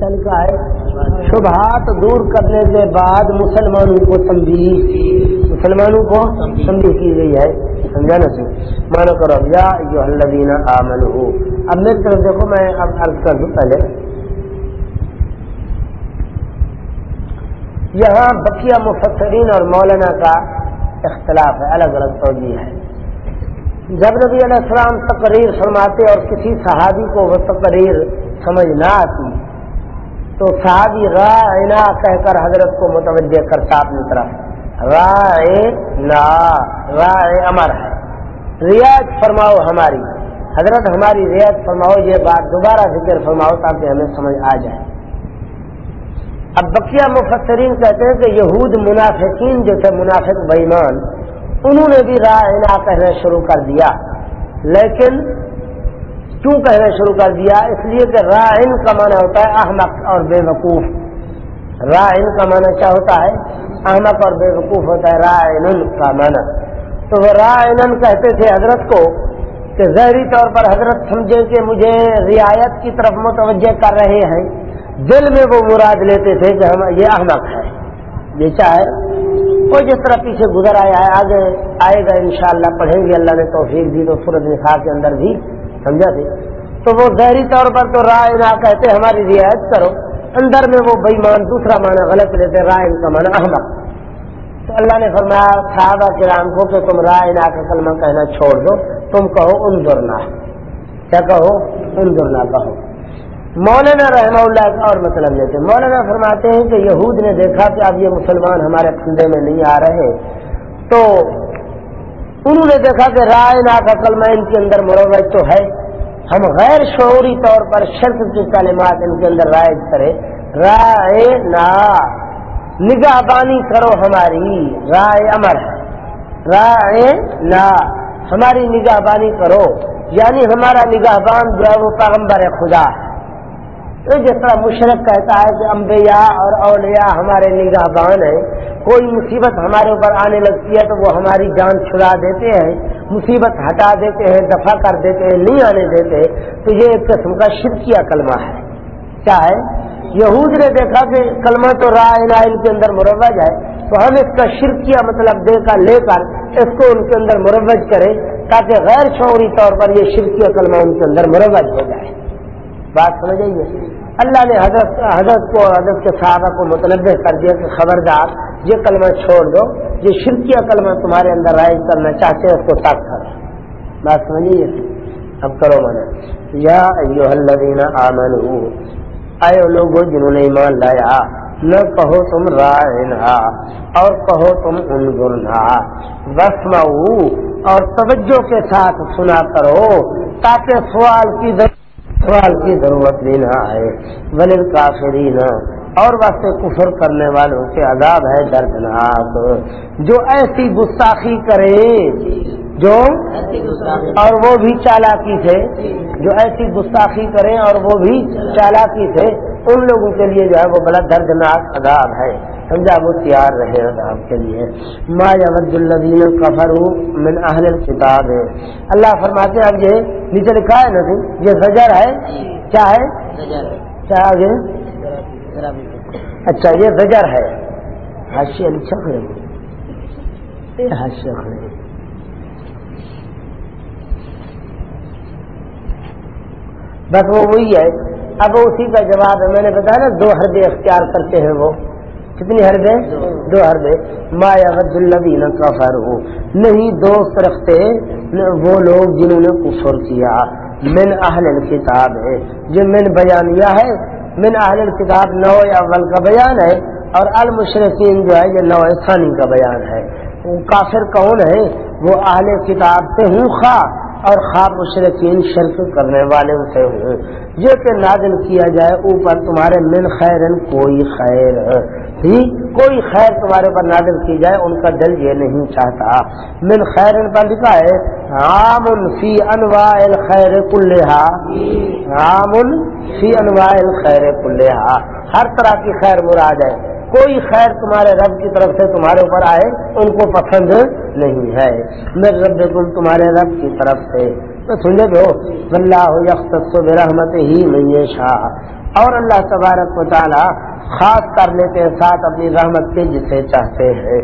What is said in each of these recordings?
کا ہے۔ شبہات دور کرنے کے بعد مسلمانوں کو تنبیہ مسلمانوں کو تنبیہ کی گئی ہے۔ سمجھا نا سی مانو کرو یا جو الذین آمنو۔ اب میری طرف دیکھو، میں اب عرض کر دوں پہلے۔ یہاں بقیہ مفسرین اور مولانا کا اختلاف ہے، الگ الگ توجہ ہے۔ جب نبی علیہ السلام تقریر فرماتے اور کسی صحابی کو وہ تقریر سمجھ نہ آتی تو صحابی رائنا کہہ کر حضرت کو متوجہ کرتا اپنی طرف۔ رائے نا، رائے امر ہے۔ ریاض فرماؤ ہماری۔ حضرت ہماری ریاض فرماؤ، یہ بات دوبارہ ذکر فرماؤ تاکہ ہمیں سمجھ آ جائے۔ اب بقیہ مفسرین کہتے ہیں کہ یہود منافقین جو تھے، منافق بےمان، انہوں نے بھی رائنا کہنا شروع کر دیا۔ لیکن کیوں کہنا شروع کر دیا۔ اس لیے کہ رائن کا معنی ہوتا ہے احمد اور بے وقوف رائن کا معنی کیا ہوتا ہے؟ احمد اور بے وقوف ہوتا ہے رائن کا معنی۔ تو وہ رائن کہتے تھے حضرت کو کہ ظہری طور پر حضرت سمجھے کہ مجھے رعایت کی طرف متوجہ کر رہے ہیں۔ دل میں وہ مراد لیتے تھے کہ ہم یہ احمد ہے یہ چاہے وہ جس طرح پیچھے گزر آیا ہے آگے آئے گا انشاءاللہ، پڑھیں گے۔ اللہ نے توفیق دی تو سورج نثار کے اندر بھی سمجھا تھے تو وہ ظہری طور پر تو رائے نہ کہتے، ہماری رعایت کرو۔ اندر میں وہ بےمان، دوسرا معنی غلط لیتے رائے کا معنی احمد تو اللہ نے فرمایا، صحابہ کرام کو کہ تم رائے نہ کا کلمہ کہنا چھوڑ دو، تم کہو انظرنا کیا کہو؟ انظرنا کہو۔ مولانا رحمہ اللہ کا اور مطلب لیتے مولانا فرماتے ہیں کہ یہود نے دیکھا کہ اب یہ مسلمان ہمارے کھندے میں نہیں آ رہے۔ تو انہوں نے دیکھا کہ رائے نا کا ان کے اندر مروج تو ہے۔ ہم غیر شعوری طور پر شرط کی کلمات ان کے اندر رائج کرے رائے نا نگاہ بانی کرو ہماری۔ رائے امر ہے رائے نا ہماری نگاہ بانی کرو۔ یعنی ہمارا نگاہ بان جو ہے وہ پیغمبر خدا ہے۔ تو جس طرح مشرق کہتا ہے کہ انبیاء اور اولیاء ہمارے نگاہ بان ہیں۔ کوئی مصیبت ہمارے اوپر آنے لگتی ہے تو وہ ہماری جان چھڑا دیتے ہیں، مصیبت ہٹا دیتے ہیں دفاع کر دیتے ہیں، نہیں آنے دیتے۔ تو یہ ایک قسم کا شرکیہ کلمہ ہے۔ کیا ہے؟ یہود نے دیکھا کہ کلمہ تو رائے ان کے اندر مروج ہے۔ تو ہم اس کا شرکیہ مطلب دے کر، لے کر اس کو ان کے اندر مروج کریں تاکہ غیر شعوری طور پر یہ شرکیہ کلمہ ان کے اندر مروج ہو جائے۔ بات سمجھ آئیے اللہ نے حضرت حضرت کو حضرت کے صحابہ کو متنوع کر دیا کہ خبردار، یہ کلمہ چھوڑ دو، یہ شرکیہ کلمہ تمہارے اندر رائج کرنا چاہتے ہیں اس کو تک کرو بات سمجھیے؟ اب کرو من یا الذین آمنوا اے لوگوں جنہوں نے ایمان لایا، نہ کہو تم رائنا اور کہو تم انظرنا وسمعوا اور توجہ کے ساتھ سنا کرو تاکہ سوال کی سوال کی ضرورت بھی نہ آئے۔ ولل کافرین اور واسطے کفر کرنے والوں کے عذاب ہے دردناک۔ جو ایسی گستاخی کرے جو اور وہ بھی چالاکی سے، جو ایسی گستاخی کریں اور وہ بھی چالاکی سے، ان لوگوں کے لیے جو ہے وہ بڑا دردناک عذاب ہے۔ سمجھا وہ تیار رہے عذاب کے لیے۔ ما یود الدین کفر من اہل کتاب ہے اللہ فرماتے ہیں اب یہ نیچے لکھا ہے نا یہ زجر ہے کیا ہے؟ کیا آگے؟ اچھا یہ زجر ہے۔ حاشیہ لکھا کرے حاشیہ کھڑے بس وہ وہی ہے۔ اب اسی کا جواب ہے میں نے بتایا نا دو حربے اختیار کرتے ہیں وہ۔ کتنی حربے دو حربے مایا ود الدین کفر ہو نہیں دوست رکھتے وہ لوگ جنہوں نے کفر کیا۔ من اہل کتاب ہے۔ یہ من بیانیہ ہے۔ من اہل کتاب نو اول کا بیان ہے اور المشرقین جو ہے، یہ نو ثانی کا بیان ہے۔ کافر کون ہے؟ وہ اہل کتاب سے ہوں خواہ۔ اور خواب مشرقین شرک کرنے والے سے ہوں یہ کہ نازل کیا جائے اوپر تمہارے من خیر، کوئی خیر۔ کوئی خیر تمہارے پر نازل کی جائے، ان کا دل یہ نہیں چاہتا۔ من خیر پر لکھا ہے، عام فی انواع الخیر کلحا عام فی انواع الخیر کلحا ہر طرح کی خیر مراد ہے۔ کوئی خیر تمہارے رب کی طرف سے تمہارے اوپر آئے، ان کو پسند نہیں ہے۔ میرے رب تم تمہارے رب کی طرف سے، تو سنے دو اللہ یختص ہی میں شاہ اور اللہ تبارک و تعالی خاص کر لیتے ہیں، ساتھ اپنی رحمت کے جسے چاہتے ہیں۔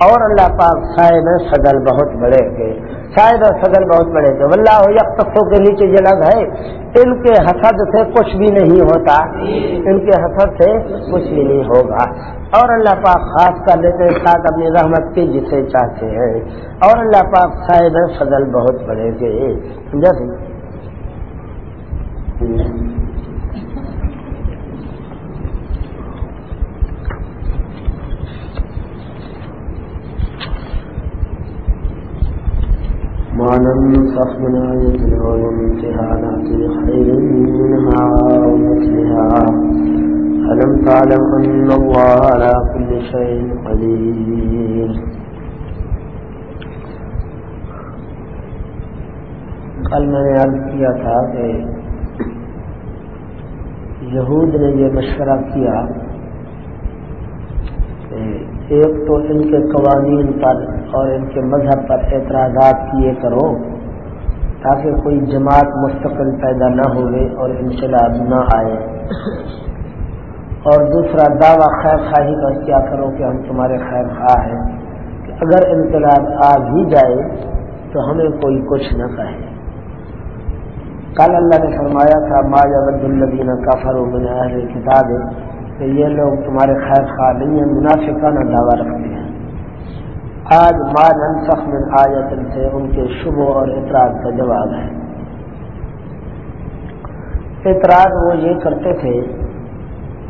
اور اللہ پاک سائے میں سگل بہت بڑے گے شاید اور سگل بہت بڑے گے ولہ یکسوں کے نیچے یہ لگ ہے، ان کے حسد سے کچھ بھی نہیں ہوتا۔ ان کے حسد سے کچھ بھی نہیں ہوگا۔ اور اللہ پاک خاص کر لیتے ہیں ساتھ اپنی رحمت کے جسے چاہتے ہیں۔ اور اللہ پاک شاید سگل بہت بڑے گے جیسے نأتي خير منها ومثلها. ألم تعلم أن الله على كل شيء قدير؟ کل میں نے عرض کیا تھا کہ یہود نے یہ مشورہ کیا ایک تو ان کے قوانین پر اور ان کے مذہب پر اعتراضات کیے کرو تاکہ کوئی جماعت مستقل پیدا نہ ہوئے اور انقلاب نہ آئے۔ اور دوسرا، دعویٰ خیر خواہی کا کیا کرو کہ ہم تمہارے خیر خواہ ہیں۔ کہ اگر انقلاب آ بھی جائے تو ہمیں کوئی کچھ نہ کہے۔ کل اللہ نے فرمایا تھا، ما جب الدین کا فروغ کتاب ہے کہ یہ لوگ تمہارے خیر خواہ نہیں ہیں، منافقانہ دعویٰ رکھتے ہیں۔ آج مال انصف من آیت سے ان کے شبہ اور اعتراض کا جواب ہے۔ اعتراض وہ یہ کرتے تھے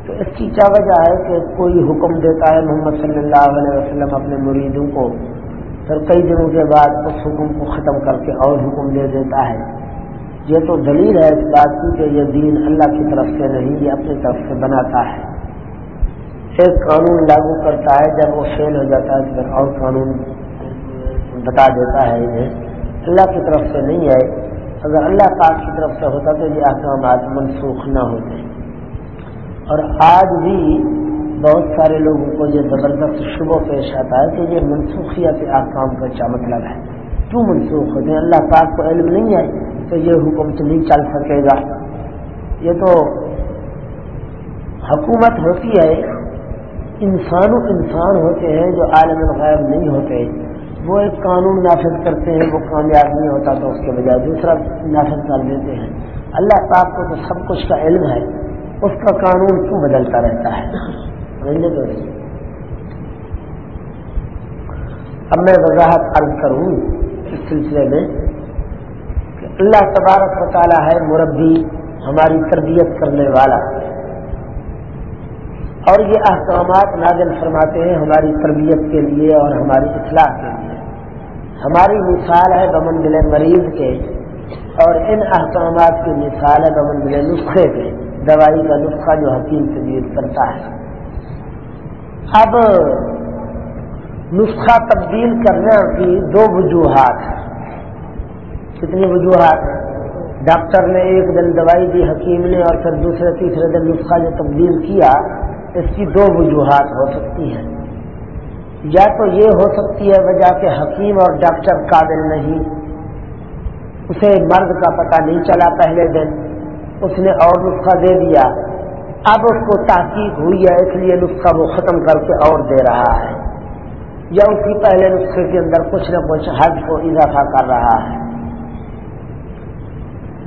تو اس کی کیا وجہ ہے کہ کوئی حکم دیتا ہے محمد صلی اللہ علیہ وسلم اپنے مریدوں کو، پھر کئی دنوں کے بعد اس حکم کو ختم کر کے اور حکم دے دیتا ہے۔ یہ تو دلیل ہے اس بات کی کہ یہ دین اللہ کی طرف سے نہیں، یہ اپنی طرف سے بناتا ہے۔ ایک قانون لاگو کرتا ہے، جب وہ فیل ہو جاتا ہے تو پھر اور قانون بتا دیتا ہے انہیں۔ اللہ کی طرف سے نہیں ہے۔ اگر اللہ پاک کی طرف سے ہوتا تو یہ احکامات منسوخ نہ ہوتے۔ اور آج بھی بہت سارے لوگوں کو یہ زبردست شبہ پیش آتا ہے کہ یہ منسوخیت احکام کا کیا مطلب ہے۔ کیوں منسوخ ہوتے ہیں؟ اللہ پاک کو علم نہیں ہے تو یہ حکم تو نہیں چل سکے گا۔ یہ تو حکومت ہوتی ہے انسان و انسان ہوتے ہیں جو عالم الغیب نہیں ہوتے، وہ ایک قانون نافذ کرتے ہیں، وہ کامیاب نہیں ہوتا تو اس کے بجائے دوسرا نافذ کر دیتے ہیں۔ اللہ پاک کو تو سب کچھ کا علم ہے، اس کا قانون کیوں بدلتا رہتا ہے؟ تو اب میں وضاحت عرض کروں اس سلسلے میں کہ اللہ تبارک و تعالیٰ ہے مربی، ہماری تربیت کرنے والا۔ اور یہ احکامات نازل فرماتے ہیں ہماری تربیت کے لیے اور ہماری اصلاح کے لیے۔ ہماری مثال ہے بمنزل مریض کے اور ان احکامات کی مثال ہے بمنزل نسخے کے۔ دوائی کا نسخہ جو حکیم تبدیل کرتا ہے۔ اب نسخہ تبدیل کرنے کی دو وجوہات ہیں۔ کتنی وجوہات ڈاکٹر نے ایک دن دوائی دی، حکیم نے اور پھر دوسرے تیسرے دن نسخہ جو تبدیل کیا۔ اس کی دو وجوہات ہو سکتی ہیں۔ یا تو یہ ہو سکتی ہے وجہ کہ حکیم اور ڈاکٹر قابل نہیں، اسے مرد کا پتہ نہیں چلا پہلے دن، اس نے اور نسخہ دے دیا۔ اب اس کو تحقیق ہوئی ہے، اس لیے نسخہ وہ ختم کر کے اور دے رہا ہے۔ یا اسی پہلے نسخے کے اندر کچھ نہ کچھ حج کو اضافہ کر رہا ہے۔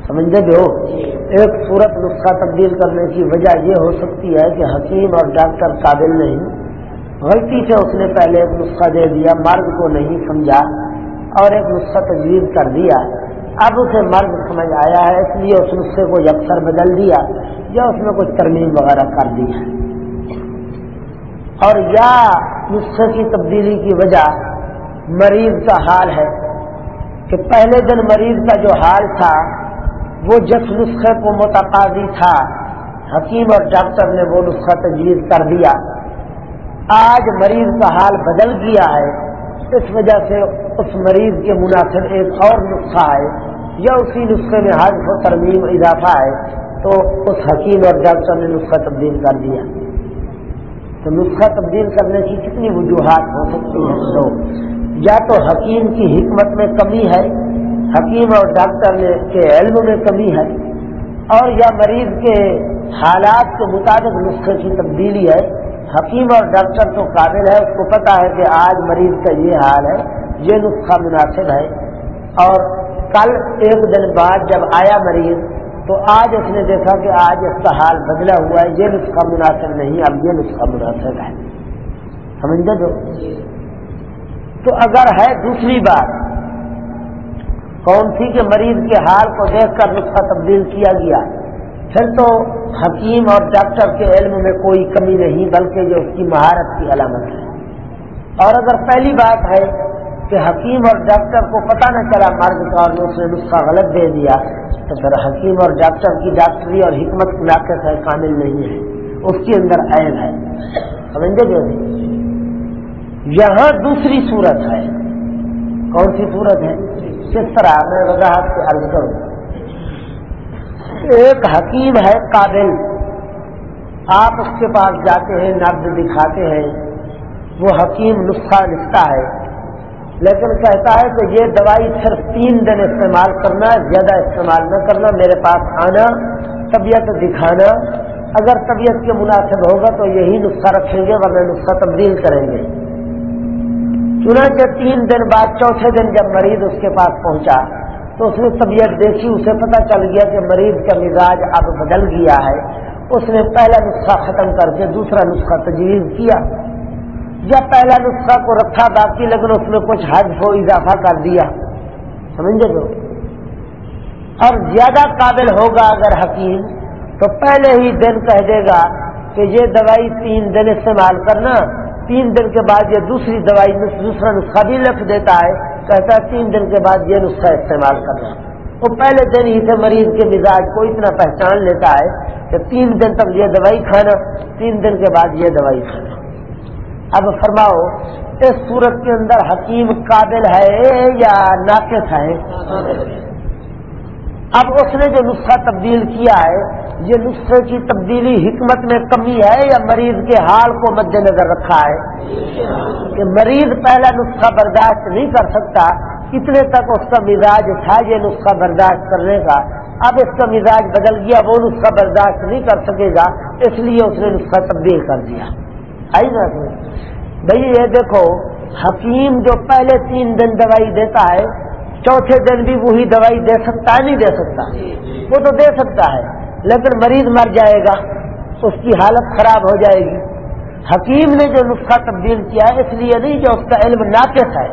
سمجھتے ہو ایک صورت نسخہ تبدیل کرنے کی وجہ یہ ہو سکتی ہے کہ حکیم اور ڈاکٹر قابل نہیں۔ غلطی سے اس نے پہلے ایک نسخہ دے دیا، مرد کو نہیں سمجھا اور ایک نسخہ تجویز کر دیا۔ اب اسے مرد سمجھ آیا ہے، اس لیے اس نسخے کو یکسر بدل دیا یا اس میں کچھ ترمیم وغیرہ کر دی ہے۔ اور یا نسخے کی تبدیلی کی وجہ مریض کا حال ہے کہ پہلے دن مریض کا جو حال تھا وہ جس نسخے کو متقاضی تھا، حکیم اور ڈاکٹر نے وہ نسخہ تجویز کر دیا۔ آج مریض کا حال بدل گیا ہے۔ اس وجہ سے اس مریض کے مناسب ایک اور نسخہ ہے یا اسی نسخے میں حج و ترمیم اضافہ ہے تو اس حکیم اور ڈاکٹر نے نسخہ تبدیل کر دیا۔ تو نسخہ تبدیل کرنے کی کتنی وجوہات ہو سکتی ہیں؟ تو یا تو حکیم کی حکمت میں کمی ہے حکیم اور ڈاکٹر کے علم میں کمی ہے اور یا مریض کے حالات کے مطابق نسخے کی تبدیلی ہے، حکیم اور ڈاکٹر تو قابل ہے، اس کو پتا ہے کہ آج مریض کا یہ حال ہے، یہ نسخہ مناسب ہے۔ اور کل ایک دن بعد جب آیا مریض، تو آج اس نے دیکھا کہ آج اس کا حال بدلا ہوا ہے، یہ نسخہ مناسب نہیں، اب یہ نسخہ مناسب ہے۔ سمجھتے تو اگر ہے دوسری بات کون سی کہ مریض کے حال کو دیکھ کر نسخہ تبدیل کیا گیا؟ پھر تو حکیم اور ڈاکٹر کے علم میں کوئی کمی نہیں، بلکہ جو اس کی مہارت کی علامت ہے۔ اور اگر پہلی بات ہے کہ حکیم اور ڈاکٹر کو پتہ نہ چلا مرد کا اور اس نے نسخہ غلط دے دیا، تو پھر حکیم اور ڈاکٹر کی ڈاکٹری اور حکمت کی ہے، کامل نہیں ہے۔ اس کے اندر عین ہے۔ سمجھے جو یہاں دوسری صورت ہے۔ کون سی صورت ہے؟ کس طرح میں وضاحت سے عرض کروں؟ ایک حکیم ہے قابل۔ آپ اس کے پاس جاتے ہیں نبز دکھاتے ہیں۔ وہ حکیم نسخہ لکھتا ہے۔ لیکن کہتا ہے کہ یہ دوائی صرف تین دن استعمال کرنا، زیادہ استعمال نہ کرنا، میرے پاس آنا، طبیعت دکھانا۔ اگر طبیعت کے مناسب ہوگا تو یہی نسخہ رکھیں گے، ورنہ نسخہ تبدیل کریں گے۔ چنانچہ تین دن بعد چوتھے دن جب مریض اس کے پاس پہنچا تو اس نے طبیعت دیکھی، اسے پتہ چل گیا کہ مریض کا مزاج اب بدل گیا ہے۔ اس نے پہلا نسخہ ختم کر کے دوسرا نسخہ تجویز کیا۔ یا پہلا نسخہ کو رکھا باقی لیکن اس میں کچھ حج ہو اضافہ کر دیا۔ سمجھے تو؟ اور زیادہ قابل ہوگا اگر حکیم تو پہلے ہی دن کہہ دے گا کہ یہ دوائی تین دن استعمال کرنا تین دن کے بعد یہ دوسری دوائی دوسرا نسخہ بھی لکھ دیتا ہے، کہتا ہے تین دن کے بعد یہ نسخہ استعمال کرنا وہ پہلے دن ہی سے مریض کے مزاج کو اتنا پہچان لیتا ہے کہ تین دن تک یہ دوائی کھانا، تین دن کے بعد یہ دوائی کھانا۔ اب فرماؤ، اس صورت کے اندر حکیم قابل ہے یا ناقص ہے؟ اب اس نے جو نسخہ تبدیل کیا ہے یہ نسخے کی تبدیلی حکمت میں کمی ہے یا مریض کے حال کو مد نظر رکھا ہے؟ کہ مریض پہلا نسخہ برداشت نہیں کر سکتا، اتنے تک اس کا مزاج تھا یہ نسخہ برداشت کرنے کا۔ اب اس کا مزاج بدل گیا، وہ نسخہ برداشت نہیں کر سکے گا، اس لیے اس نے نسخہ تبدیل کر دیا۔ آئی نا بھائی یہ دیکھو، حکیم جو پہلے تین دن دوائی دیتا ہے، چوتھے دن بھی وہی دوائی دے سکتا ہے، نہیں دے سکتا۔ وہ تو دے سکتا ہے۔ لیکن مریض مر جائے گا، اس کی حالت خراب ہو جائے گی۔ حکیم نے جو نسخہ تبدیل کیا ہے اس لیے نہیں کہ اس کا علم ناقص ہے،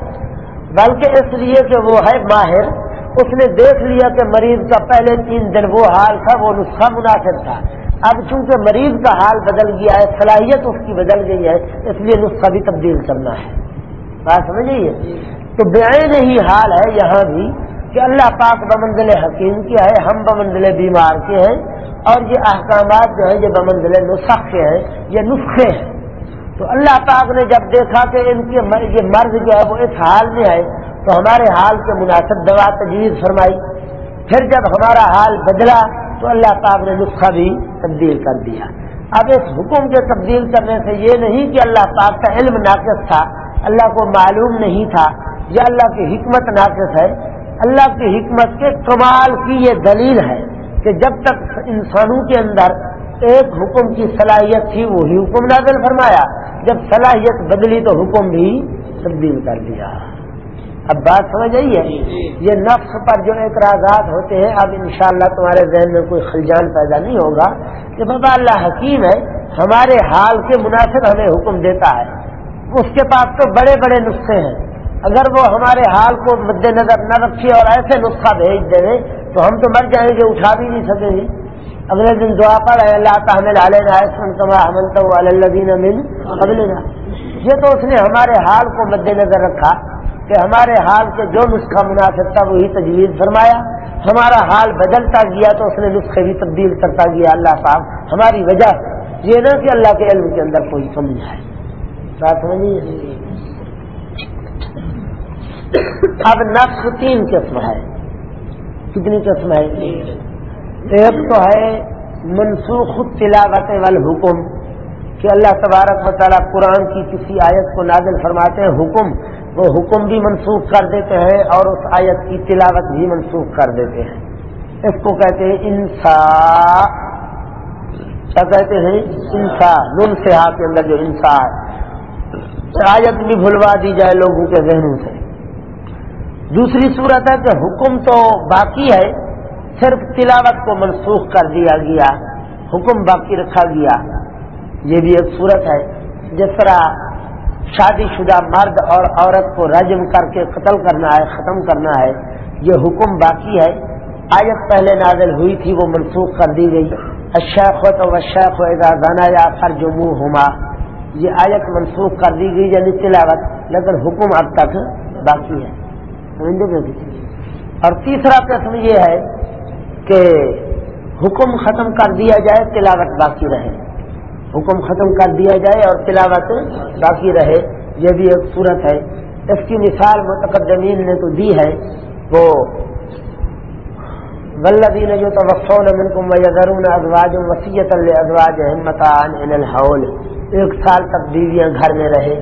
بلکہ اس لیے کہ وہ ہے ماہر۔ اس نے دیکھ لیا کہ مریض کا پہلے تین دن وہ حال تھا، وہ نسخہ مناسب تھا۔ اب چونکہ مریض کا حال بدل گیا ہے، صلاحیت اس کی بدل گئی ہے، اس لیے نسخہ بھی تبدیل کرنا ہے۔ بات سمجھیے؟ تو بے ہی حال ہے یہاں بھی کہ اللہ پاک بمنزل حکیم کیا ہے، ہم بمنزل بیمار کے ہیں۔ اور یہ احکامات جو ہیں، یہ بمنزل نسخ کے ہیں، یہ نسخے ہیں۔ تو اللہ پاک نے جب دیکھا کہ ان کے یہ مرض جو ہے، وہ اس حال میں ہے، تو ہمارے حال کے مناسب دوا تجویز فرمائی۔ پھر جب ہمارا حال بدلا، تو اللہ پاک نے نسخہ بھی تبدیل کر دیا۔ اب اس حکم کے تبدیل کرنے سے یہ نہیں کہ اللہ پاک کا علم ناقص تھا، اللہ کو معلوم نہیں تھا، یا اللہ کی حکمت ناقص ہے۔ اللہ کی حکمت کے کمال کی یہ دلیل ہے۔ کہ جب تک انسانوں کے اندر ایک حکم کی صلاحیت تھی وہی حکم نازل فرمایا۔ جب صلاحیت بدلی تو حکم بھی تبدیل کر دیا۔ اب بات سمجھ آئی ہے؟ یہ نفس پر جو اعتراضات ہوتے ہیں اب انشاءاللہ تمہارے ذہن میں کوئی خلجان پیدا نہیں ہوگا کہ بابا اللہ حکیم ہے ہمارے حال کے مناسب ہمیں حکم دیتا ہے۔ اس کے پاس تو بڑے بڑے نسخے ہیں۔ اگر وہ ہمارے حال کو مد نظر نہ رکھے اور ایسے نسخہ بھیج دے تو ہم تو مر جائیں گے، اٹھا بھی نہیں سکیں گے۔ اگلے دن دعا پر اللہ تعمل علیہ یہ تو اس نے ہمارے حال کو مد نظر رکھا کہ ہمارے حال کے جو نسخہ مناسب تھا وہی تجویز فرمایا۔ ہمارا حال بدلتا گیا تو اس نے نسخے بھی تبدیل کرتا گیا، اللہ صاحب ہماری وجہ۔ یہ نہ کہ اللہ کے علم کے اندر کوئی کمی ہے۔ بات سمجھیے؟ اب نقص تین قسم ہے۔ کتنی قسم ہے؟ ایک تو ہے منسوخ تلاوت والحکم، کہ اللہ تبارک و تعالیٰ قرآن کی کسی آیت کو نازل فرماتے ہیں، حکم، وہ حکم بھی منسوخ کر دیتے ہیں اور اس آیت کی تلاوت بھی منسوخ کر دیتے ہیں۔ اس کو کہتے ہیں انسا۔ کیا کہتے ہیں؟ انسا نن سے کے اندر جو انسا ہے۔ آیت بھی بھلوا دی جائے لوگوں کے ذہنوں سے۔ دوسری صورت ہے کہ حکم تو باقی ہے، صرف تلاوت کو منسوخ کر دیا گیا، حکم باقی رکھا گیا۔ یہ بھی ایک صورت ہے، جس طرح شادی شدہ مرد اور عورت کو رجم کر کے قتل کرنا ہے، ختم کرنا ہے، یہ حکم باقی ہے۔ آیت پہلے نازل ہوئی تھی، وہ منسوخ کر دی گئی۔ اشیخ و تو شیخ و گانا یا فر جموں ہما یہ آیت منسوخ کر دی گئی یعنی تلاوت، لیکن حکم اب تک باقی ہے۔ اور تیسرا قسم یہ ہے کہ حکم ختم کر دیا جائے، تلاوت باقی رہے۔ حکم ختم کر دیا جائے اور تلاوت باقی رہے، یہ بھی ایک صورت ہے۔ اس کی مثال متقدمین نے تو دی ہے۔ وہ ولدین جو توفون منکم ویذرون ازواج وسیعت لازواج ان الحول۔ ایک سال تک بیویاں گھر میں رہے۔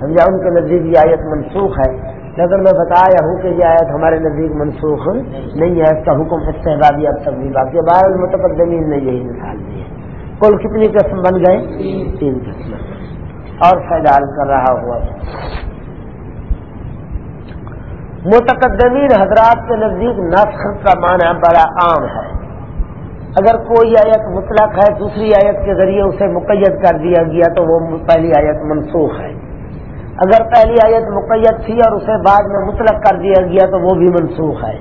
سمجھا؟ ان کے نزدیک یہ آیت منسوخ ہے۔ لیکن میں بتایا ہوں کہ یہ آیت ہمارے نزدیک منسوخ نہیں ہے، اس کا حکم استحبابی اب تک بھی باقی بار متقدمین نے یہی مثال دی ہے۔ کل کتنی قسم بن گئے؟ تین قسم۔ اور فیضال کر رہا ہوا۔ متقدمین حضرات کے نزدیک نسخ کا معنی بڑا عام ہے۔ اگر کوئی آیت مطلق ہے، دوسری آیت کے ذریعے اسے مقید کر دیا گیا تو وہ پہلی آیت منسوخ ہے۔ اگر پہلی آیت مقید تھی اور اسے بعد میں مطلق کر دیا گیا تو وہ بھی منسوخ ہے۔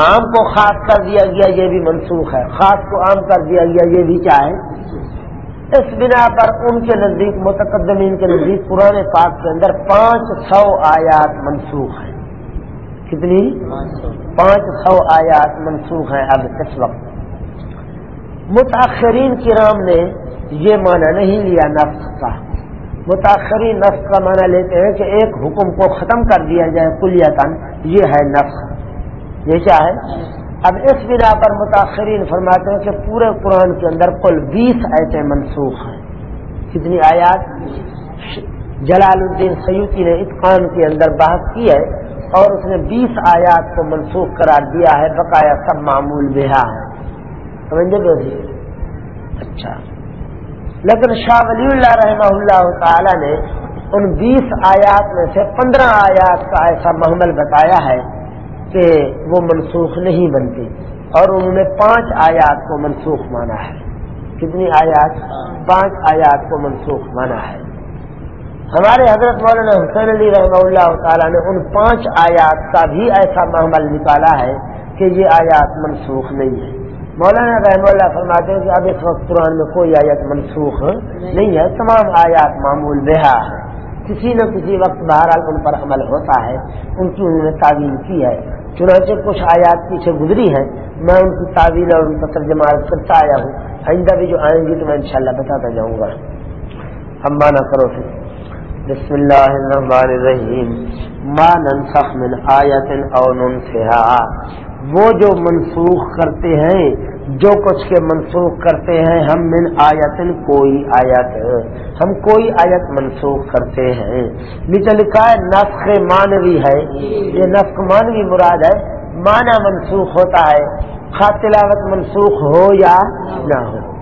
عام کو خاص کر دیا گیا یہ بھی منسوخ ہے۔ خاص کو عام کر دیا گیا یہ بھی چاہے اس بنا پر ان کے نزدیک، متقدمین کے نزدیک پرانے پاک کے اندر پانچ سو آیات منسوخ ہیں۔ کتنی؟ پانچ سو آیات منسوخ ہیں اب اس وقت۔ متاثرین کرام نے یہ معنی نہیں لیا نفس کا۔ متاثرین نفس کا معنی لیتے ہیں کہ ایک حکم کو ختم کر دیا جائے کلیتن یہ ہے نفس۔ یہ کیا ہے؟ اب اس بنا پر متاثرین فرماتے ہیں کہ پورے قرآن کے اندر کل بیس ایسے منسوخ ہیں۔ کتنی آیات؟ جلال الدین سیوتی نے اتقان کے اندر بحث کی ہے اور اس نے بیس آیات کو منسوخ قرار دیا ہے، بقایا سب معمول بہا ہے۔ سمجھے اچھا۔ لیکن شاہ ولی اللہ رحمہ اللہ تعالی نے ان بیس آیات میں سے پندرہ آیات کا ایسا محمل بتایا ہے کہ وہ منسوخ نہیں بنتی اور انہوں نے پانچ آیات کو منسوخ مانا ہے۔ کتنی آیات؟ پانچ آیات کو منسوخ مانا ہے۔ ہمارے حضرت مولانا حسین علی رحمہ اللہ تعالیٰ نے ان پانچ آیات کا بھی ایسا محمل نکالا ہے کہ یہ آیات منسوخ نہیں ہے مولانا رحمہ اللہ فرماتے ہیں کہ اب اس وقت قرآن میں کوئی آیت منسوخ نہیں ہے، تمام آیات معمول بہا ہے۔ کسی نہ کسی وقت بہرحال ان پر عمل ہوتا ہے، ان کی انہوں نے تعویل کی ہے۔ چنانچہ کچھ آیات پیچھے گزری ہیں، میں ان کی تعویل اور ان کا ترجمہ کرتا آیا ہوں۔ آئندہ بھی جو آئیں گی تو میں انشاءاللہ بتاتا جاؤں گا۔ ہم مانا کرو پھر۔ بسم اللہ الرحمن الرحیم۔ ما ننسخ من آیت او ننسها وہ جو منسوخ کرتے ہیں، جو کچھ کے منسوخ کرتے ہیں، ہم من آیت کوئی آیت، ہم کوئی آیت منسوخ کرتے ہیں۔ نیچے لکھا ہے نسخ مانوی ہے۔ یہ نسخ مانوی مراد ہے مانا منسوخ ہوتا ہے۔ خاطلاوت منسوخ ہو یا نہ ہو۔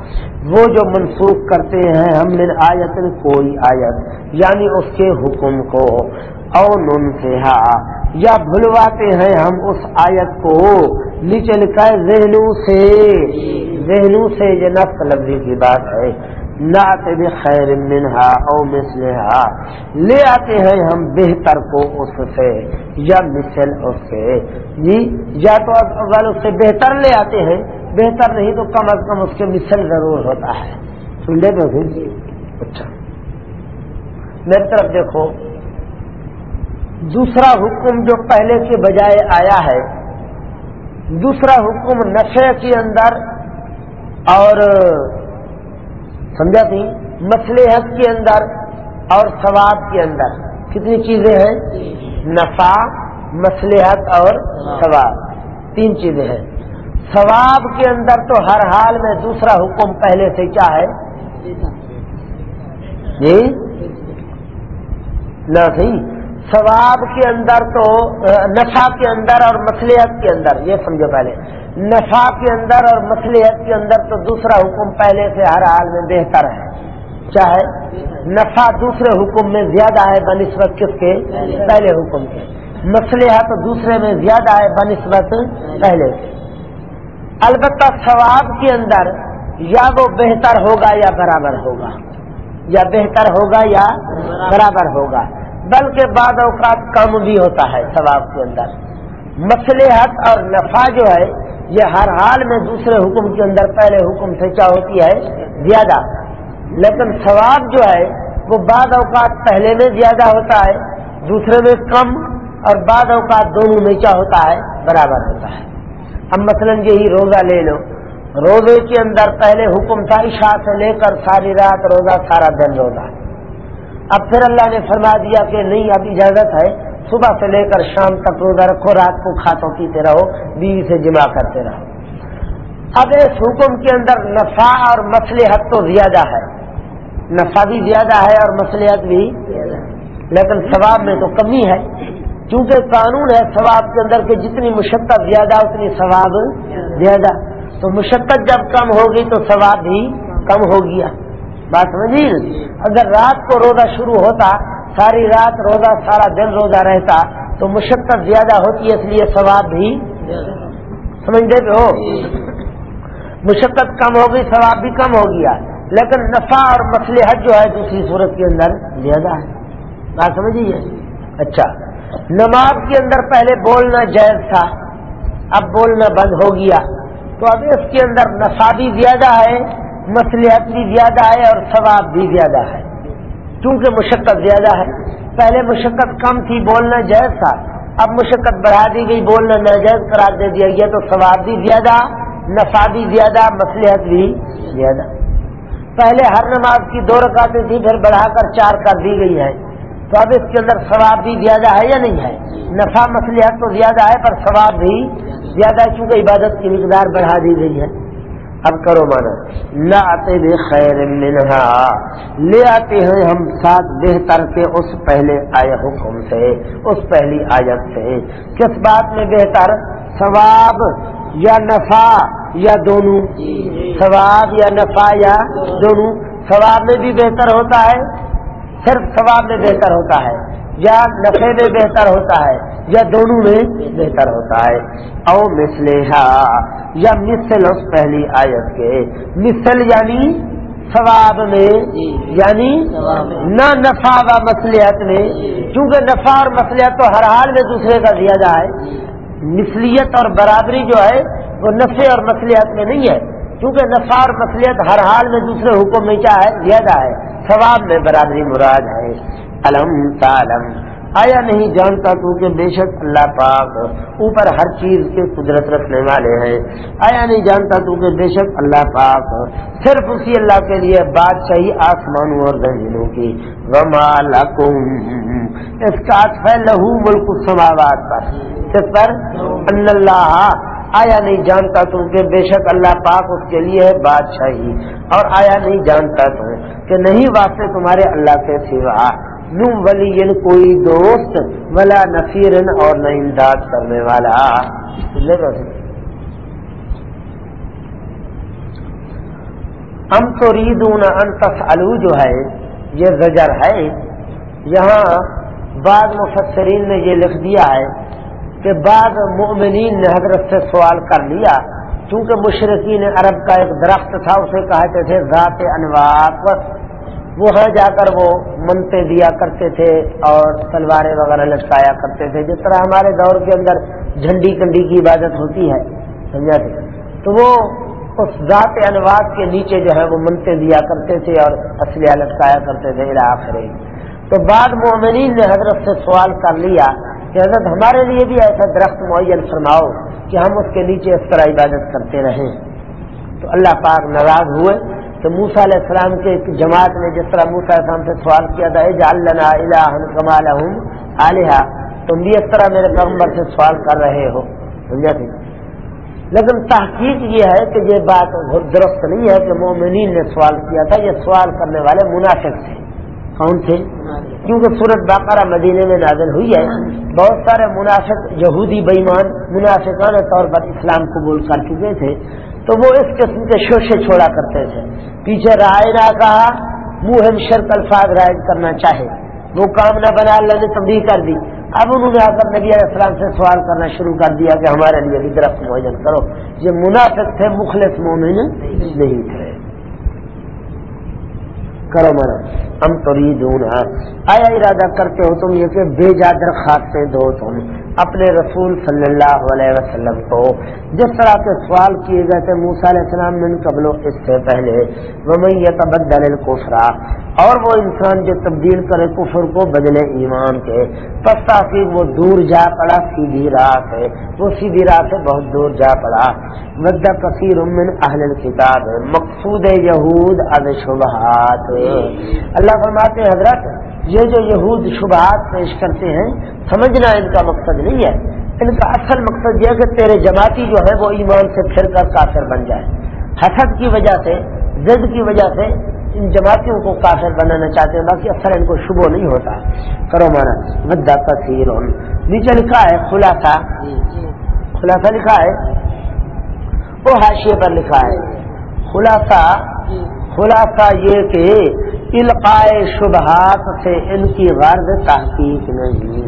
وہ جو منسوخ کرتے ہیں، ہم من آیت کوئی آیت یعنی اس کے حکم کو۔ او نن سے یا بھلواتے ہیں ہم اس آیت کو۔ نیچے لکھا ہے ذہنوں سے۔ ذہنوں سے یہ نفس لفظی کی بات ہے۔ نعت خیر منہا او مسلحا لے آتے ہیں ہم بہتر کو اس سے یا مثل اس سے۔ جی یا تو اول اس سے بہتر لے آتے ہیں۔ بہتر نہیں تو کم از کم اس کے مثل ضرور ہوتا ہے۔ سن لے تو اچھا۔ میری طرف دیکھو۔ دوسرا حکم جو پہلے کے بجائے آیا ہے، دوسرا حکم نشے کے اندر اور، سمجھا تھی مسلحت کے اندر اور ثواب کے اندر۔ کتنی چیزیں ہیں؟ نفع مسلحت اور ثواب۔ تین چیزیں ہیں۔ ثواب کے اندر تو ہر حال میں دوسرا حکم پہلے سے کیا ہے؟ جی؟ نہ صحیح۔ ثواب کے اندر تو نفع کے اندر اور مصلیحت کے اندر، یہ سمجھو پہلے۔ نفع کے اندر اور مصلیحت کے اندر تو دوسرا حکم پہلے سے ہر حال میں بہتر ہے۔ چاہے نفع دوسرے حکم میں زیادہ ہے بنسبت کس کے؟ پہلے حکم کے۔ مصلیحت دوسرے میں زیادہ ہے بنسبت پہلے سے البتہ ثواب کے اندر یا وہ بہتر ہوگا یا برابر ہوگا۔ یا بہتر ہوگا یا برابر ہوگا۔ بلکہ بعد اوقات کم بھی ہوتا ہے ثواب کے اندر۔ مسلحت اور نفع جو ہے، یہ ہر حال میں دوسرے حکم کے اندر پہلے حکم سے کیا ہوتی ہے زیادہ۔ لیکن ثواب جو ہے، وہ بعد اوقات پہلے میں زیادہ ہوتا ہے، دوسرے میں کم اور بعد اوقات دونوں میں کیا ہوتا ہے، برابر ہوتا ہے۔ اب مثلا یہی روزہ لے لو۔ روزے کے اندر پہلے حکم تھا، عشاء سے لے کر ساری رات روزہ، سارا دن روزہ۔ اب پھر اللہ نے فرما دیا کہ نہیں، اب اجازت ہے۔ صبح سے لے کر شام تک روزہ رکھو، رات کو کھاتوں پیتے رہو، بیوی سے جمع کرتے رہو۔ اب اس حکم کے اندر نفع اور مصلحت تو زیادہ ہے۔ نفع بھی زیادہ ہے اور مصلحت بھی لیکن ثواب میں تو کمی ہے۔ کیونکہ قانون ہے ثواب کے اندر کہ جتنی مشقت زیادہ، اتنی ثواب زیادہ۔ تو مشقت جب کم ہوگی تو ثواب بھی کم ہو گیا بات سمجھیے اگر رات کو روزہ شروع ہوتا، ساری رات روزہ، سارا دن روزہ رہتا، تو مشقت زیادہ ہوتی ہے اس لیے ثواب بھی سمجھ دے ہو مشقت کم ہوگی، ثواب بھی کم ہو گیا، لیکن نفع اور مسلحت جو ہے دوسری صورت کے اندر زیادہ ہے۔ بات سمجھیے؟ اچھا۔ نماز کے اندر پہلے بولنا جائز تھا، اب بولنا بند ہو گیا، تو اب اس کے اندر نفع بھی زیادہ ہے مصلیحت بھی زیادہ ہے اور ثواب بھی زیادہ ہے۔ کیونکہ مشقت زیادہ ہے۔ پہلے مشقت کم تھی، بولنا جائز تھا۔ اب مشقت بڑھا دی گئی، بولنا ناجائز قرار دے دیا۔ گیا تو ثواب بھی زیادہ، نفع بھی زیادہ مصلیحت بھی زیادہ۔ پہلے ہر نماز کی دو رکعتیں تھی پھر بڑھا کر چار کر دی گئی ہے تو اب اس کے اندر ثواب بھی زیادہ ہے یا نہیں ہے؟ نفع مصلیحت تو زیادہ ہے، پر ثواب بھی زیادہ ہے، چونکہ عبادت کی مقدار بڑھا دی گئی ہے۔ اب کرو مانا نہ آتے خیر منہا لے آتے ہیں ہم ساتھ بہتر کے اس پہلے آئے حکم سے، اس پہلی آیت سے۔ کس بات میں بہتر؟ ثواب یا نفع یا دونوں؟ ثواب یا نفع یا دونوں؟ ثواب میں بھی بہتر ہوتا ہے، صرف ثواب میں بہتر ہوتا ہے۔ یا نفے میں بہتر ہوتا ہے یا دونوں میں بہتر ہوتا ہے۔ او مسلحا یا مثل اس پہلی آیت کے۔ مثل یعنی ثواب میں یعنی نہ نفع و مسلحت میں۔ کیونکہ نفع اور مسلحت تو ہر حال میں دوسرے کا زیادہ ہے مثلیت اور برابری جو ہے وہ نفع اور مسلحت میں نہیں ہے۔ کیونکہ نفع اور مسلحت ہر حال میں دوسرے حکم میں کیا ہے؟ زیادہ ہے ثواب میں برابری مراد ہے۔ علم تعلم۔ آیا نہیں جانتا تو کہ بے شک اللہ پاک اوپر ہر چیز کے قدرت رکھنے والے ہیں۔ آیا نہیں جانتا تو کہ بے شک اللہ پاک صرف اسی اللہ کے لیے بات چاہیے آسمانوں اور زمینوں کی۔ وما لکم۔ اس کا لہو ملک سماوات پر۔ کس پر؟ ان اللہ۔ آیا نہیں جانتا تم کہ بے شک اللہ پاک اس کے لیے بادشاہی۔ اور آیا نہیں جانتا تم کہ نہیں واسطے تمہارے اللہ کے سوا۔ نم ولی کوئی دوست، ولا نفیرن اور نہ امداد کرنے والا۔ ہم تو ریدون انتس جو ہے، یہ زجر ہے۔ یہاں بعض مفسرین نے یہ لکھ دیا ہے کہ بعض مومنین نے حضرت سے سوال کر لیا۔ کیونکہ مشرقین عرب کا ایک درخت تھا، اسے کہتے تھے ذات انوار وہاں جا کر وہ منتے دیا کرتے تھے اور تلواریں وغیرہ لٹکایا کرتے تھے، جس طرح ہمارے دور کے اندر جھنڈی کنڈی کی عبادت ہوتی ہے، سمجھا تھے تو وہ اس ذات انواز کے نیچے جو ہے وہ منتے دیا کرتے تھے اور اسلحہ لٹکایا کرتے تھے آخر تو بعد مومنین نے حضرت سے سوال کر لیا کہ حضرت، ہمارے لیے بھی ایسا درخت معین فرماؤ کہ ہم اس کے نیچے اس طرح عبادت کرتے رہیں۔ تو اللہ پاک ناراض ہوئے۔ کہ موسا علیہ السلام کے جماعت نے جس طرح موسا علیہ السلام سے سوال کیا تھا جالنا الہ کمال علیہ تم بھی اس طرح میرے پیغمبر سے سوال کر رہے ہو۔ سمجھا تھی لیکن تحقیق یہ ہے کہ یہ بات درست نہیں ہے کہ مومنین نے سوال کیا تھا، یہ سوال کرنے والے منافق تھے۔ کون تھے؟ کیونکہ صورت باقارہ مدینے میں نازل ہوئی ہے۔ بہت سارے مناسب یہودی بےمان مناسبانہ طور پر اسلام قبول کر چکے تھے۔ تو وہ اس قسم کے شوشے چھوڑا کرتے تھے۔ پیچھے رائے نہ کہا، منہ شرط الفاظ رائج کرنا چاہے۔ وہ کام نہ بنا، اللہ نے تبدیل کر دی۔ اب انہوں نے آ کر نبی علیہ السلام سے سوال کرنا شروع کر دیا کہ ہمارے لیے بھی درخت موجن کرو۔ یہ منافق تھے، مخلص مومن نہیں تھے۔ کرو مرا ہم تو آیا ارادہ کرتے ہو تم یہ کہ بے جا درخواستیں دو تم۔ اپنے رسول صلی اللہ علیہ وسلم کو۔ جس طرح کے سوال کیے گئے تھے موسا علیہ السلام من قبل اس سے پہلے وہ تبدل القفرا اور وہ انسان جو تبدیل کرے کفر کو بدلے ایمان کے۔ پس تاکہ وہ دور جا پڑا، سیدھی راہ سے۔ وہ سیدھی راہ سے بہت دور جا پڑا۔ مدہ کثیر من اہل کتاب مقصود یہود از شبہات۔ اللہ فرماتے حضرت، یہ جو یہود شبہات پیش کرتے ہیں، سمجھنا ان کا مقصد نہیں ہے۔ ان کا اصل مقصد یہ ہے کہ تیرے جماعتی جو ہے وہ ایمان سے پھر کر کافر بن جائے۔ حسد کی وجہ سے زد کی وجہ سے ان جماعتوں کو کافر بنانا چاہتے ہیں، باقی اثر ان کو شبو نہیں ہوتا۔ کرو مانا مدا تصیر نیچے لکھا ہے خلاصہ۔ خلاصہ لکھا ہے۔ وہ حاشیے پر لکھا ہے۔ خلاصہ خلاصہ یہ کہ القائے شبہات سے ان کی غرض تحقیق نہیں۔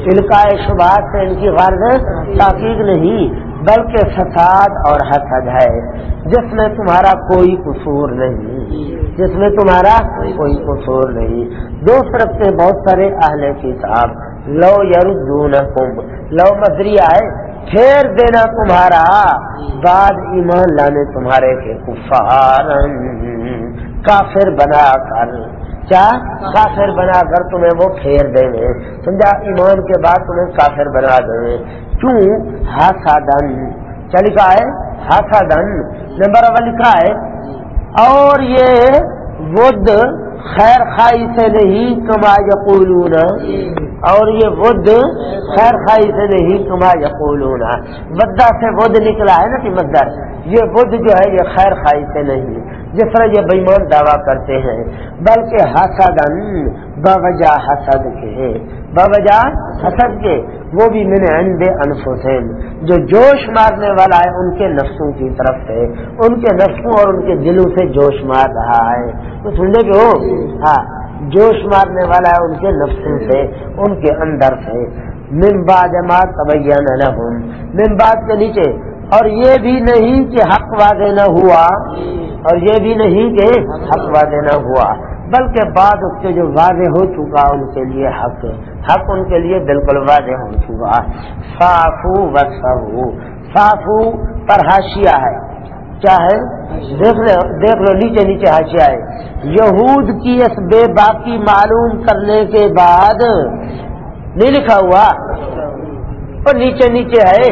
القائے شبہات سے ان کی غرض تحقیق نہیں بلکہ فساد اور حسد ہے جس میں تمہارا کوئی قصور نہیں۔ جس میں تمہارا کوئی قصور نہیں۔ دوست رکھتے بہت سارے اہل کتاب۔ لو یار لو مزریہ ہے پھیر دینا تمہارا۔ بعد ایمان لانے تمہارے کے کفار۔ کافر بنا کر۔ کیا؟ کافر۔ بنا کر تمہیں وہ پھیر دیں گے۔ سمجھا؟ ایمان کے بعد تمہیں کافر بنا دیں کیوں؟ ہاسا دن۔ کیا لکھا ہے؟ ہاسا دن۔ نمبر ون لکھا ہے۔ اور یہ بدھ خیر خائی سے نہیں کما یقولون۔ اور یہ بدھ خیر خائی سے نہیں کما یقولون۔ بدہ سے بدھ نکلا ہے نا کہ مدر یہ بدھ جو ہے یہ خیر خائی سے نہیں۔ جس طرح یہ بےمان دعویٰ کرتے ہیں، بلکہ حسدن باوجہ حسد کے باوجہ حسد کے، وہ بھی میں نے انڈے انفسین جو جوش مارنے والا ہے ان کے نفسوں کی طرف سے، ان کے نفسوں اور ان کے دلوں سے جوش مار رہا ہے۔ تو سننے کے ہو ہاں جوش مارنے والا ہے ان کے نفسوں سے، ان کے اندر سے۔ ممبا جماعت تبین لہم ممباد کے نیچے۔ اور یہ بھی نہیں کہ حق واضح نہ ہوا۔ اور یہ بھی نہیں کہ حق واضح نہ ہوا، بلکہ بعد اس کے جو واضح ہو چکا ان کے لیے حق حق ان کے لیے بالکل واضح ہو چکا۔ صافو و صافو پر ہاشیا ہے۔ کیا ہے دیکھ لو دیکھ لو، نیچے نیچے ہاشیا ہے۔ یہود کی اس بے باقی معلوم کرنے کے بعد نہیں لکھا ہوا، اور نیچے نیچے ہے۔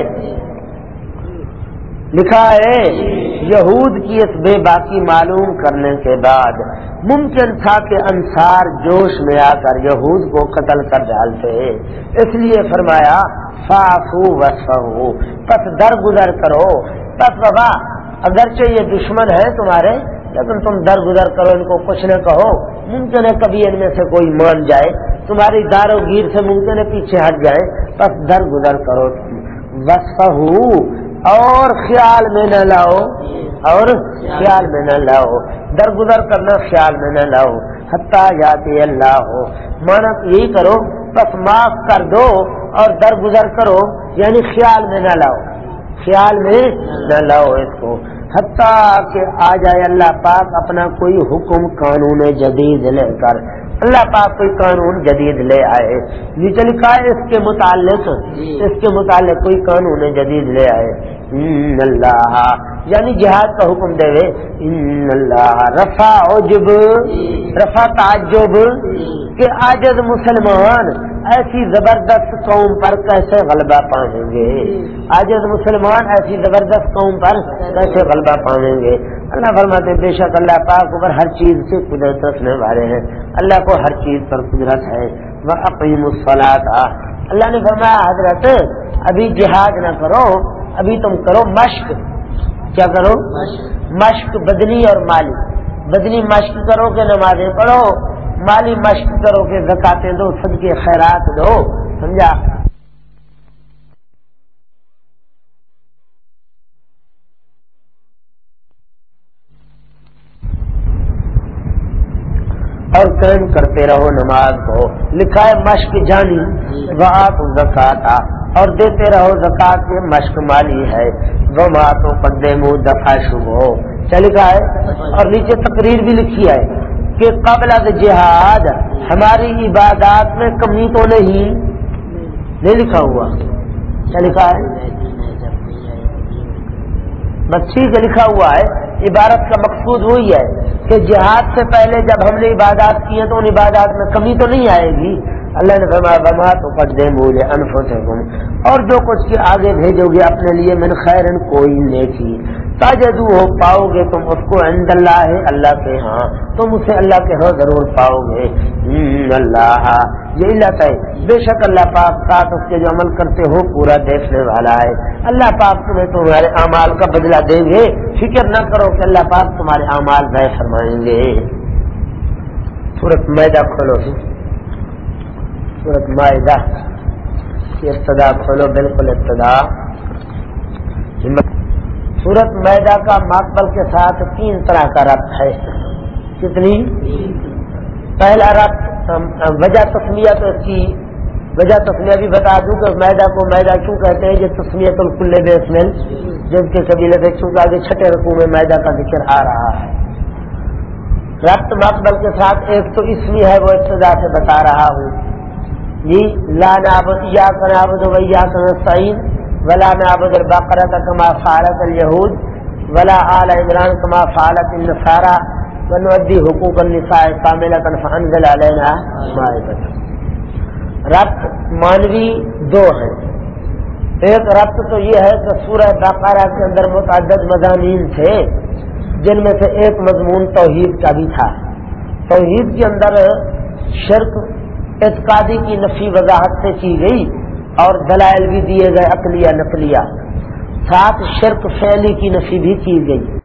لکھا ہے۔ یہود کی اس بے باقی معلوم کرنے کے بعد ممکن تھا کہ انصار جوش میں آ کر یہود کو قتل کر ڈالتے۔ اس لیے فرمایا فافو وسفو پس در گزر کرو۔ پس بابا، اگرچہ یہ دشمن ہے تمہارے، لیکن تم در گزر کرو، ان کو کچھ نہ کہو۔ ممکن ہے کبھی ان میں سے کوئی مان جائے۔ تمہاری دار و گیر سے ممکن ہے پیچھے ہٹ جائے بس در گزر کرو۔ وسف اور خیال میں نہ لاؤ، اور خیال میں نہ لاؤ۔ درگزر کرنا خیال میں نہ لاؤ۔ حتیٰ جاتے اللہ۔ ہو مانا یہی کرو، بس معاف کر دو اور درگزر کرو یعنی خیال میں نہ لاؤ۔ خیال میں نہ لاؤ اس کو۔ حتیٰ کہ آ جائے اللہ پاک، اپنا کوئی حکم قانون جدید لے کر۔ اللہ پاک کوئی قانون جدید لے آئے۔ نیچے لکھا ہے اس کے متعلق اس کے متعلق کوئی قانون جدید لے آئے۔ اللہ یعنی جہاد کا حکم دے اللہ رفا عجب رفا تعجب کہ آجد مسلمان ایسی زبردست قوم پر کیسے غلبہ پائیں گے؟ آجد مسلمان ایسی زبردست قوم پر کیسے غلبہ پائیں گے؟ اللہ فرماتے بے شک اللہ پاک اوپر ہر چیز سے قدرت رکھنے والے ہیں۔ اللہ کو ہر چیز پر قدرت ہے۔ وہ اپنی مسفلات اللہ نے فرمایا، حضرت، ابھی جہاد نہ کرو، ابھی تم کرو مشق۔ کیا کرو؟ مشق۔ بدنی اور مالی۔ بدنی مشق کرو کہ نمازیں پڑھو مالی مشق کرو کہ زکاتے دو سب کے خیرات دو سمجھا؟ اور قائم کرتے رہو، نماز کو لکھا ہے مشق جانی وہ آپ زکاتا اور دیتے رہو، زکات میں مشق مالی ہے۔ وہ ماں تو پندے منہ دفاع شبہ چل گا ہے۔ اور نیچے تقریر بھی لکھی ہے کہ قبل از جہاد ہماری عبادات میں کمی تو نہیں۔ نہیں لکھا ہوا۔ کیا لکھا ہے۔ بس ٹھیک لکھا ہوا ہے۔ عبارت کا مقصود وہی ہے کہ جہاد سے پہلے جب ہم نے عبادات کی ہیں تو ان عبادات میں کمی تو نہیں آئے گی۔ اللہ نے فرمایا بما تو قدے مولے انفو اور جو کچھ کے آگے بھیجو گے اپنے لیے من خیر کوئی نیکی۔ تاجدو ہو پاؤ گے تم اس کو عند اللہ ہے اللہ کے ہاں تم اسے اللہ کے ہاں ضرور پاؤ گے اللہ یہ اللہ ہے۔ بے شک اللہ پاک ساتھ اس کے جو عمل کرتے ہو، پورا دیکھنے والا ہے۔ اللہ پاک تمہیں تمہارے اعمال کا بدلہ دیں گے۔ فکر نہ کرو کہ اللہ پاک تمہارے اعمال طے فرمائیں گے۔ سورت میدا کھولو جی۔ سورت معاہدہ ابتدا کھولو، بالکل ابتدا۔ سورت میدا کا مقبل کے ساتھ تین طرح کا ربط ہے۔ کتنی؟ پہلا ربط وجہ تسمیہ تو اس کی، وجہ تسمیہ بھی بتا دوں کہ میدا کو میدا کیوں کہتے ہیں؟ یہ تسمیت الکل بیس جن کے قبیلے سے چونکہ آگے چھٹے رقو میں میدا کا ذکر آ رہا ہے۔ ربط مقبل کے ساتھ ایک تو اسمی ہے، وہ ابتدا سے بتا رہا ہوں۔ جی لا نابد یا کنابد ویا سعین ولا نابد البقرت کما فعلت اليهود، ولا آل عمران کما فعلت النصارى ونودی حقوق النساء کاملۃ فانزل علینا مائدۃ ربط مانوی دو ہیں۔ ایک ربط تو یہ ہے کہ سورہ بقرہ کے اندر متعدد مضامین تھے، جن میں سے ایک مضمون توحید کا بھی تھا۔ توحید کے اندر شرک، اعتقادی کی نفی وضاحت سے کی گئی۔ اور دلائل بھی دیے گئے عقلیہ نقلیہ۔ ساتھ شرک فیلی کی نفی بھی کی گئی۔